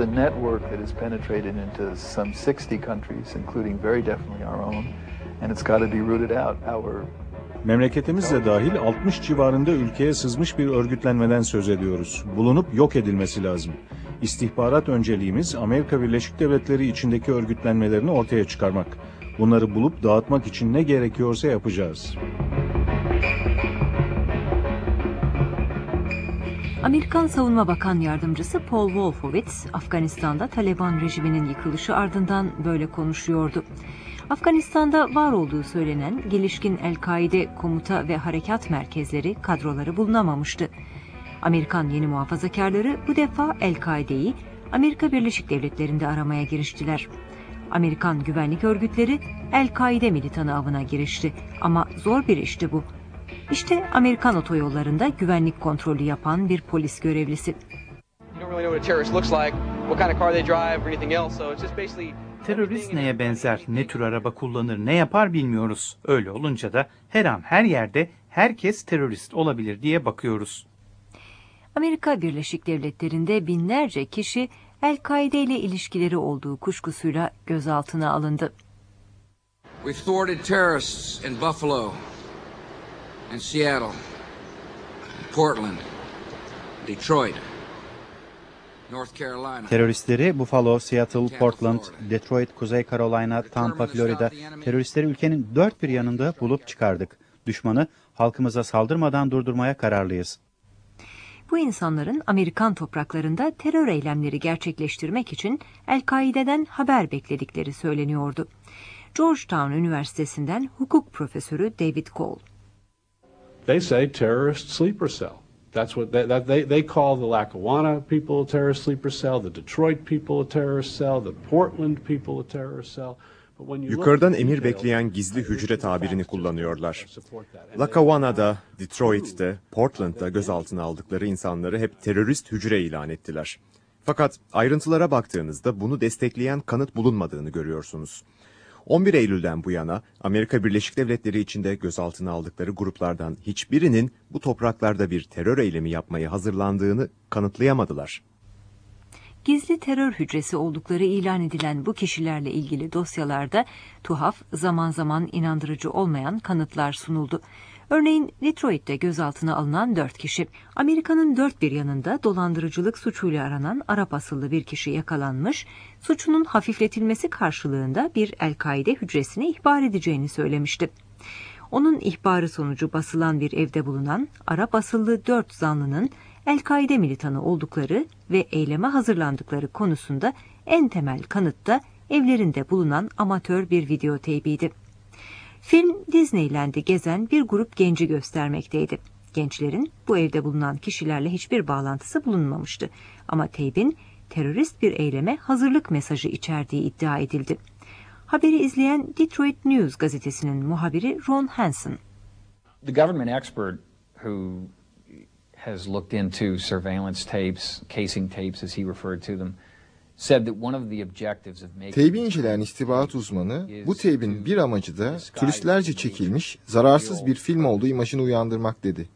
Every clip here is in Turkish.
A network that has penetrated into some 60 countries, including very definitely our own, and it's got to be rooted out. Our Memleketimiz de dahil 60 civarında ülkeye sızmış bir örgütlenmeden söz ediyoruz. Bulunup yok edilmesi lazım. İstihbarat önceliğimiz Amerika Birleşik Devletleri içindeki örgütlenmelerini ortaya çıkarmak. Bunları bulup dağıtmak için ne gerekiyorsa yapacağız. Amerikan Savunma Bakan Yardımcısı Paul Wolfowitz, Afganistan'da Taliban rejiminin yıkılışı ardından böyle konuşuyordu. Afganistan'da var olduğu söylenen gelişkin El-Kaide komuta ve harekat merkezleri kadroları bulunamamıştı. Amerikan yeni muhafazakarları bu defa El-Kaide'yi Amerika Birleşik Devletleri'nde aramaya giriştiler. Amerikan güvenlik örgütleri El-Kaide militanı avına girişti ama zor bir işti bu. İşte Amerikan otoyollarında güvenlik kontrolü yapan bir polis görevlisi. Terörist neye benzer, ne tür araba kullanır, ne yapar bilmiyoruz. Öyle olunca da her an her yerde herkes terörist olabilir diye bakıyoruz. Amerika Birleşik Devletleri'nde binlerce kişi El-Kaide ile ilişkileri olduğu kuşkusuyla gözaltına alındı. We thwarted terrorists in Buffalo, in Seattle, Portland, Detroit, North Carolina. Teröristleri Buffalo, Seattle, Portland, Detroit, Kuzey Carolina, Tampa, Florida, teröristleri ülkenin dört bir yanında bulup çıkardık. Düşmanı halkımıza saldırmadan durdurmaya kararlıyız. Bu insanların Amerikan topraklarında terör eylemleri gerçekleştirmek için El-Kaide'den haber bekledikleri söyleniyordu. Georgetown Üniversitesi'nden hukuk profesörü David Cole. They say terrorist sleeper cell. That's what they, that they, they call the Lackawanna people a terrorist sleeper cell, the Detroit people a terrorist cell, the Portland people a terrorist cell. But when you look Yukarıdan emir bekleyen gizli hücre tabirini kullanıyorlar. Lackawana'da, Detroit'te, Portland'da gözaltına aldıkları insanları hep terörist hücre ilan ettiler. Fakat ayrıntılara baktığınızda bunu destekleyen kanıt bulunmadığını görüyorsunuz. 11 Eylül'den bu yana Amerika Birleşik Devletleri içinde gözaltına aldıkları gruplardan hiçbirinin bu topraklarda bir terör eylemi yapmaya hazırlandığını kanıtlayamadılar. Gizli terör hücresi oldukları ilan edilen bu kişilerle ilgili dosyalarda tuhaf, zaman zaman inandırıcı olmayan kanıtlar sunuldu. Örneğin Detroit'te gözaltına alınan dört kişi, Amerika'nın dört bir yanında dolandırıcılık suçuyla aranan Arap asıllı bir kişi yakalanmış, suçunun hafifletilmesi karşılığında bir El-Kaide hücresine ihbar edeceğini söylemişti. Onun ihbarı sonucu basılan bir evde bulunan Arap asıllı dört zanlının El-Kaide militanı oldukları ve eyleme hazırlandıkları konusunda en temel kanıt da evlerinde bulunan amatör bir video teybiydi. Film Disneyland'i gezen bir grup genci göstermekteydi. Gençlerin bu evde bulunan kişilerle hiçbir bağlantısı bulunmamıştı. Ama teybin terörist bir eyleme hazırlık mesajı içerdiği iddia edildi. Haberi izleyen Detroit News gazetesinin muhabiri Ron Hansen. The government expert who has looked into surveillance tapes, casing tapes as he referred to them, Teybi inceleyen istihbarat uzmanı bu teybin bir amacı da turistlerce çekilmiş zararsız bir film olduğu imajını uyandırmak dedi.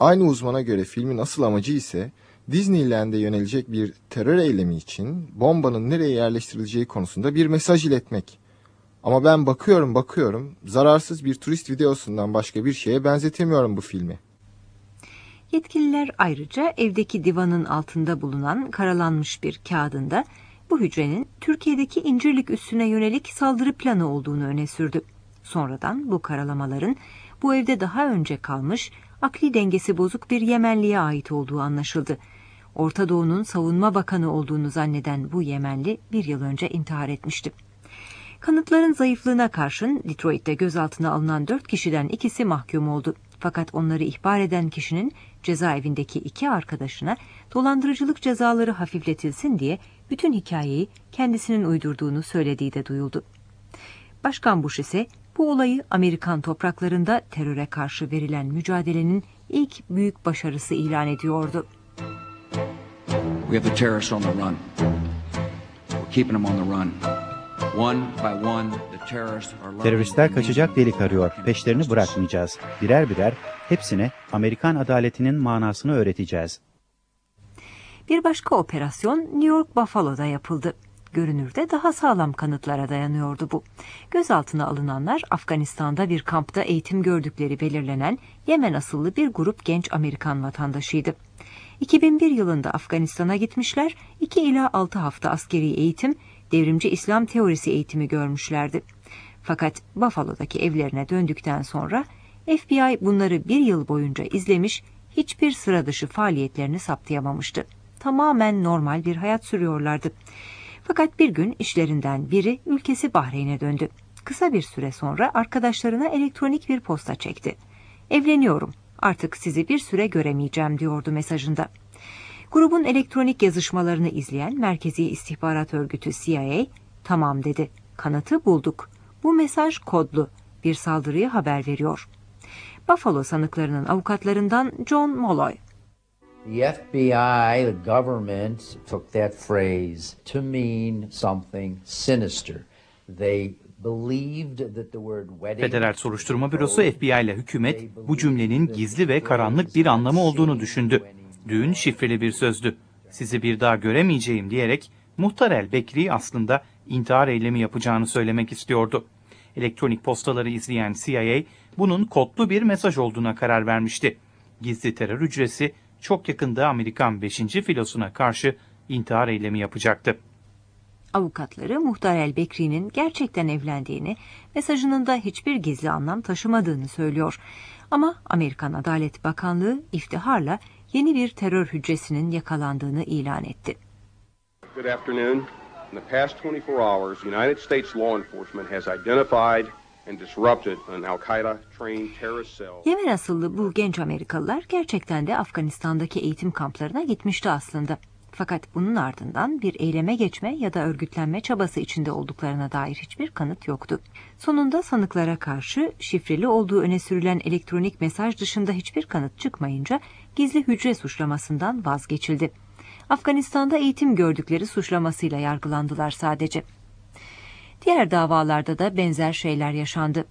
Aynı uzmana göre filmin asıl amacı ise Disneyland'e yönelecek bir terör eylemi için bombanın nereye yerleştirileceği konusunda bir mesaj iletmek. Ama ben bakıyorum bakıyorum zararsız bir turist videosundan başka bir şeye benzetemiyorum bu filmi. Yetkililer ayrıca evdeki divanın altında bulunan karalanmış bir kağıdında bu hücrenin Türkiye'deki incirlik üssüne yönelik saldırı planı olduğunu öne sürdü. Sonradan bu karalamaların bu evde daha önce kalmış akli dengesi bozuk bir Yemenliye ait olduğu anlaşıldı. Orta Doğu'nun savunma bakanı olduğunu zanneden bu Yemenli bir yıl önce intihar etmişti. Kanıtların zayıflığına karşın Detroit'te gözaltına alınan dört kişiden ikisi mahkum oldu. Fakat onları ihbar eden kişinin cezaevindeki iki arkadaşına dolandırıcılık cezaları hafifletilsin diye bütün hikayeyi kendisinin uydurduğunu söylediği de duyuldu. Başkan Bush ise bu olayı Amerikan topraklarında teröre karşı verilen mücadelenin ilk büyük başarısı ilan ediyordu. We have the terrorists on the run. We're keeping them on the run. One by one, Teröristler kaçacak delik arıyor. Peşlerini bırakmayacağız. Birer birer hepsine Amerikan adaletinin manasını öğreteceğiz. Bir başka operasyon New York Buffalo'da yapıldı. Görünürde daha sağlam kanıtlara dayanıyordu bu. Gözaltına alınanlar Afganistan'da bir kampta eğitim gördükleri belirlenen Yemen asıllı bir grup genç Amerikan vatandaşıydı. 2001 yılında Afganistan'a gitmişler, 2 ila 6 hafta askeri eğitim, devrimci İslam teorisi eğitimi görmüşlerdi. Fakat Buffalo'daki evlerine döndükten sonra FBI bunları bir yıl boyunca izlemiş, hiçbir sıra dışı faaliyetlerini saptayamamıştı. Tamamen normal bir hayat sürüyorlardı. Fakat bir gün işlerinden biri ülkesi Bahreyn'e döndü. Kısa bir süre sonra arkadaşlarına elektronik bir posta çekti. Evleniyorum, artık sizi bir süre göremeyeceğim diyordu mesajında. Grubun elektronik yazışmalarını izleyen Merkezi İstihbarat Örgütü CIA, tamam dedi, kanıtı bulduk. Bu mesaj kodlu, bir saldırıyı haber veriyor. Buffalo sanıklarının avukatlarından John Molloy, The FBI, the government took that phrase to mean something sinister. They believed that the word wedding Federal Soruşturma Bürosu FBI ile hükümet bu cümlenin gizli ve karanlık bir anlamı olduğunu düşündü. Düğün şifreli bir sözdü. Sizi bir daha göremeyeceğim diyerek Muhtar El Bekri aslında intihar eylemi yapacağını söylemek istiyordu. Elektronik postaları izleyen CIA bunun kodlu bir mesaj olduğuna karar vermişti. Gizli terör hücresi çok yakında Amerikan 5. filosuna karşı intihar eylemi yapacaktı. Avukatları Muhtar El Bekri'nin gerçekten evlendiğini, mesajının da hiçbir gizli anlam taşımadığını söylüyor. Ama Amerikan Adalet Bakanlığı iftiharla yeni bir terör hücresinin yakalandığını ilan etti. Good afternoon. In the past 24 hours, United States law enforcement has identified and disrupted an Al-Qaeda trained terrorist cell. Yemen asıllı bu genç Amerikalılar gerçekten de Afganistan'daki eğitim kamplarına gitmişti aslında. Fakat bunun ardından bir eyleme geçme ya da örgütlenme çabası içinde olduklarına dair hiçbir kanıt yoktu. Sonunda sanıklara karşı şifreli olduğu öne sürülen elektronik mesaj dışında hiçbir kanıt çıkmayınca gizli hücre suçlamasından vazgeçildi. Afganistan'da eğitim gördükleri suçlamasıyla yargılandılar sadece. Diğer davalarda da benzer şeyler yaşandı.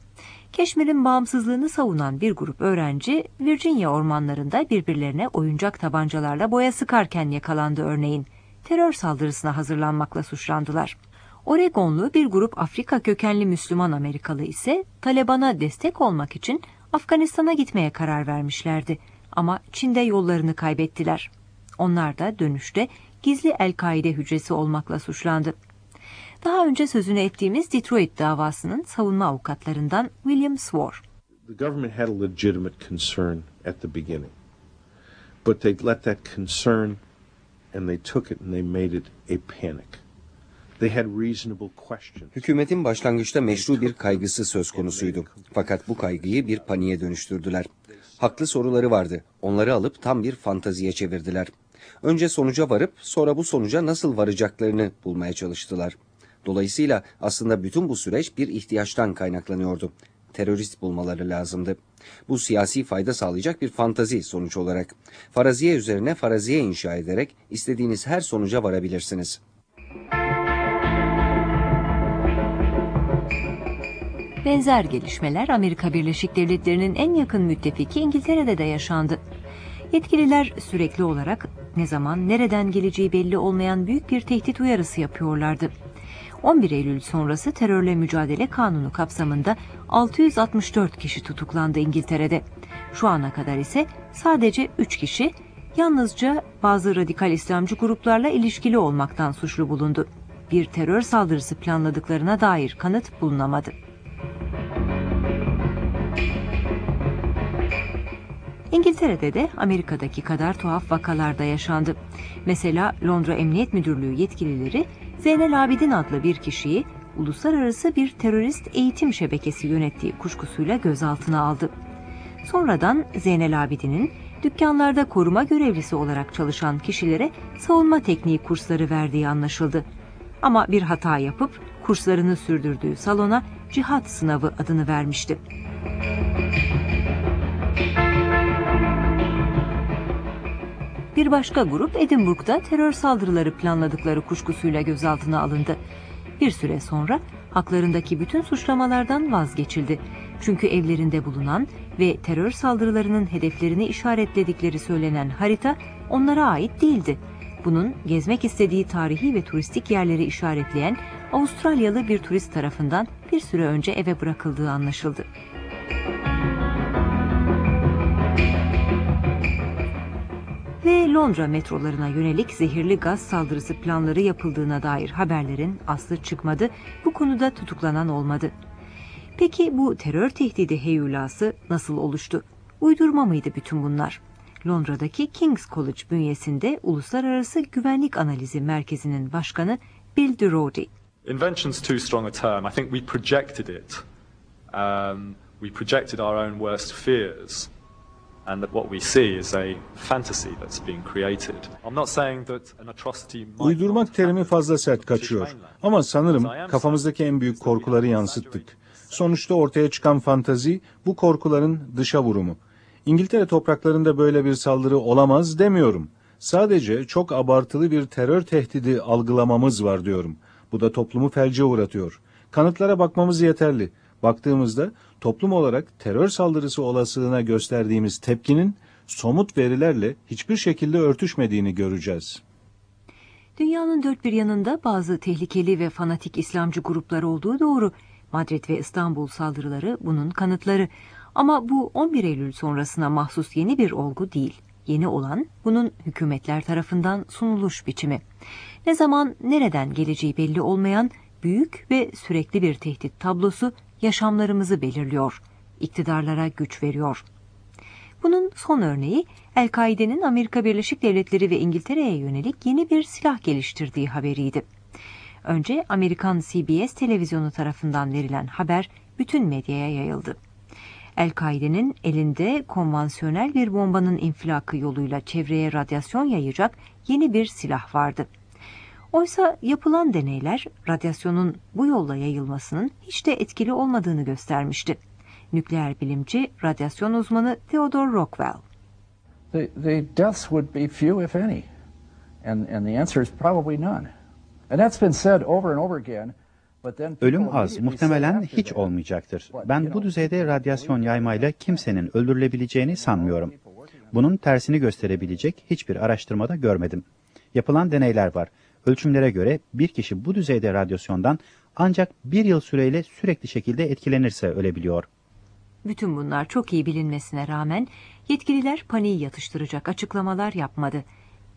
Keşmir'in bağımsızlığını savunan bir grup öğrenci Virginia ormanlarında birbirlerine oyuncak tabancalarla boya sıkarken yakalandı örneğin. Terör saldırısına hazırlanmakla suçlandılar. Oregonlu bir grup Afrika kökenli Müslüman Amerikalı ise Taliban'a destek olmak için Afganistan'a gitmeye karar vermişlerdi. Ama Çin'de yollarını kaybettiler. Onlar da dönüşte gizli El-Kaide hücresi olmakla suçlandı. Daha önce sözünü ettiğimiz Detroit davasının savunma avukatlarından William Swore. The government had a legitimate concern at the beginning. But they let that concern and they took it and they made it a panic. They had reasonable questions. Hükümetin başlangıçta meşru bir kaygısı söz konusuydu. Fakat bu kaygıyı bir paniğe dönüştürdüler. Haklı soruları vardı. Onları alıp tam bir fantaziye çevirdiler. Önce sonuca varıp sonra bu sonuca nasıl varacaklarını bulmaya çalıştılar. Dolayısıyla aslında bütün bu süreç bir ihtiyaçtan kaynaklanıyordu. Terörist bulmaları lazımdı. Bu siyasi fayda sağlayacak bir fantazi sonuç olarak. Faraziye üzerine faraziye inşa ederek istediğiniz her sonuca varabilirsiniz. Benzer gelişmeler Amerika Birleşik Devletleri'nin en yakın müttefiki İngiltere'de de yaşandı. Yetkililer sürekli olarak ne zaman nereden geleceği belli olmayan büyük bir tehdit uyarısı yapıyorlardı. 11 Eylül sonrası terörle mücadele kanunu kapsamında 664 kişi tutuklandı İngiltere'de. Şu ana kadar ise sadece 3 kişi yalnızca bazı radikal İslamcı gruplarla ilişkili olmaktan suçlu bulundu. Bir terör saldırısı planladıklarına dair kanıt bulunamadı. İngiltere'de de Amerika'daki kadar tuhaf vakalarda yaşandı. Mesela Londra Emniyet Müdürlüğü yetkilileri Zeynel Abidin adlı bir kişiyi uluslararası bir terörist eğitim şebekesi yönettiği kuşkusuyla gözaltına aldı. Sonradan Zeynel Abidin'in dükkanlarda koruma görevlisi olarak çalışan kişilere savunma tekniği kursları verdiği anlaşıldı. Ama bir hata yapıp kurslarını sürdürdüğü salona cihat sınavı adını vermişti. Başka grup Edinburgh'da terör saldırıları planladıkları kuşkusuyla gözaltına alındı. Bir süre sonra haklarındaki bütün suçlamalardan vazgeçildi. Çünkü evlerinde bulunan ve terör saldırılarının hedeflerini işaretledikleri söylenen harita onlara ait değildi. Bunun gezmek istediği tarihi ve turistik yerleri işaretleyen Avustralyalı bir turist tarafından bir süre önce eve bırakıldığı anlaşıldı. Ve Londra metrolarına yönelik zehirli gaz saldırısı planları yapıldığına dair haberlerin aslı çıkmadı, bu konuda tutuklanan olmadı. Peki bu terör tehdidi heyulası nasıl oluştu? Uydurma mıydı bütün bunlar? Londra'daki King's College bünyesinde Uluslararası Güvenlik Analizi Merkezi'nin başkanı Bill Durody. Invention's too strong a term. I think we projected it. Um, we projected our own worst fears. And that what we see is a fantasy that's being created. I'm not saying that an atrocity might Uydurmak terimi fazla sert kaçıyor. Ama sanırım kafamızdaki en büyük korkuları yansıttık. Sonuçta ortaya çıkan fantazi bu korkuların dışa vurumu. İngiltere topraklarında böyle bir saldırı olamaz demiyorum. Sadece çok abartılı bir terör tehdidi algılamamız var diyorum. Bu da toplumu felce uğratıyor. Kanıtlara bakmamız yeterli. Baktığımızda toplum olarak terör saldırısı olasılığına gösterdiğimiz tepkinin somut verilerle hiçbir şekilde örtüşmediğini göreceğiz. Dünyanın dört bir yanında bazı tehlikeli ve fanatik İslamcı gruplar olduğu doğru. Madrid ve İstanbul saldırıları bunun kanıtları. Ama bu 11 Eylül sonrasına mahsus yeni bir olgu değil. Yeni olan bunun hükümetler tarafından sunuluş biçimi. Ne zaman nereden geleceği belli olmayan büyük ve sürekli bir tehdit tablosu yaşamlarımızı belirliyor. İktidarlara güç veriyor. Bunun son örneği El-Kaide'nin Amerika Birleşik Devletleri ve İngiltere'ye yönelik yeni bir silah geliştirdiği haberiydi. Önce Amerikan CBS televizyonu tarafından verilen haber bütün medyaya yayıldı. El-Kaide'nin elinde konvansiyonel bir bombanın infilakı yoluyla çevreye radyasyon yayacak yeni bir silah vardı. Oysa yapılan deneyler radyasyonun bu yolla yayılmasının hiç de etkili olmadığını göstermişti. Nükleer bilimci, radyasyon uzmanı Theodore Rockwell. The, the deaths would be few if any. And, and the answer is probably none. And that's been said over and over again. Ölüm az, muhtemelen hiç olmayacaktır. Ben bu düzeyde radyasyon yaymayla kimsenin öldürülebileceğini sanmıyorum. Bunun tersini gösterebilecek hiçbir araştırmada görmedim. Yapılan deneyler var. Ölçümlere göre bir kişi bu düzeyde radyasyondan ancak bir yıl süreyle sürekli şekilde etkilenirse ölebiliyor. Bütün bunlar çok iyi bilinmesine rağmen yetkililer paniği yatıştıracak açıklamalar yapmadı.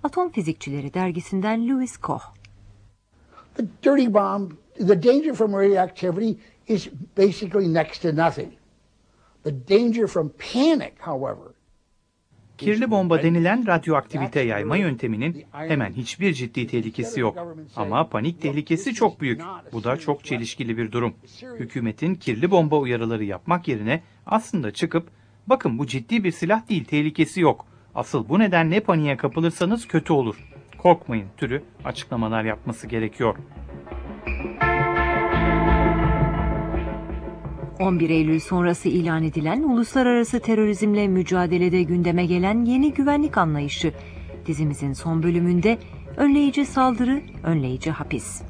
Atom Fizikçileri dergisinden Louis Koch. The dirty bomb, the danger from radioactivity is basically next to nothing. The danger from panic, however, Kirli bomba denilen radyoaktivite yayma yönteminin hemen hiçbir ciddi tehlikesi yok. Ama panik tehlikesi çok büyük. Bu da çok çelişkili bir durum. Hükümetin kirli bomba uyarıları yapmak yerine aslında çıkıp bakın bu ciddi bir silah değil tehlikesi yok. Asıl bu nedenle paniğe kapılırsanız kötü olur. Korkmayın türü açıklamalar yapması gerekiyor. 11 Eylül sonrası ilan edilen uluslararası terörizmle mücadelede gündeme gelen yeni güvenlik anlayışı. Dizimizin son bölümünde önleyici saldırı, önleyici hapis.